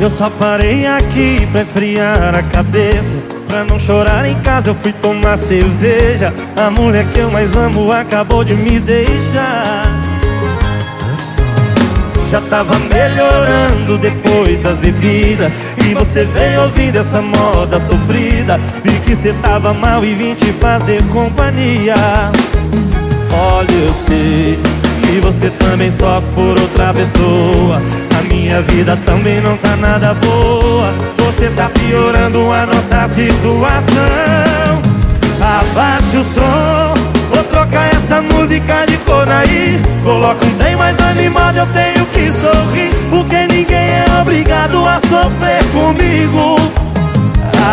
Eu só parei aqui pra esfriar a cabeça. Pra não chorar em casa eu fui tomar cerveja. A mulher que eu mais amo acabou de me deixar. Já tava melhorando depois das bebidas. E você veio ouvindo essa moda sofrida. Vi que cê tava mal e vim te fazer companhia. Olha, eu sei que você também sofre por outra pessoa A minha vida também não tá nada boa. Você tá piorando a nossa situação. Abaixa o som Vou trocar essa música de cor aí. Coloca um trem mais animado, eu tenho que sorrir. Porque ninguém é obrigado a sofrer comigo.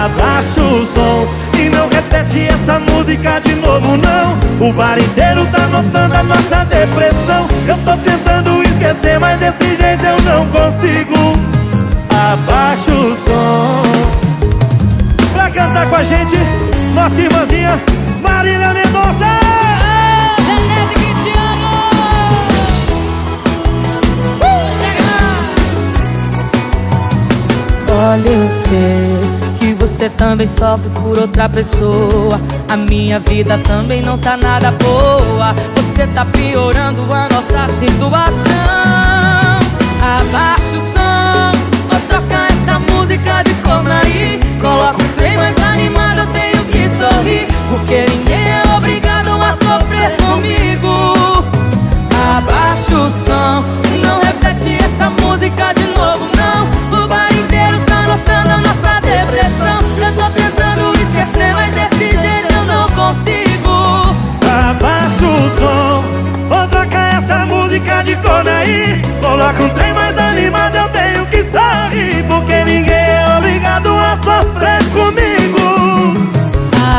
Abaixa o som e não repete essa música de novo não. O bar inteiro tá notando a nossa depressão. Eu tô tentando esquecer, mas desse jeito eu não consigo Abaixa o som Pra cantar com a gente, nossa irmãzinha Marília Mendonça Olha, eu sei que você também sofre por outra pessoa. A minha vida também não tá nada boa. Piorando a nossa situação. Um trem mais animado, eu tenho que sorrir Porque ninguém é obrigado a sofrer comigo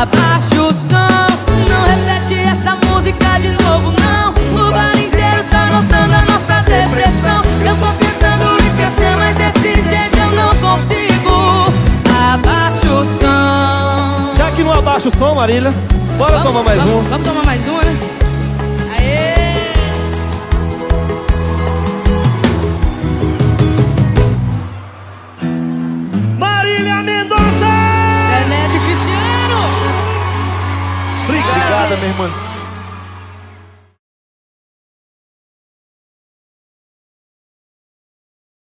Abaixa o som, não repete essa música de novo, não. O bar inteiro tá notando a nossa depressão. Eu tô tentando esquecer, mas desse jeito eu não consigo. Abaixa o som. Já que não abaixa o som, Marília Bora tomar mais vamos, um Vamos tomar mais um, né? minha irmãzinha.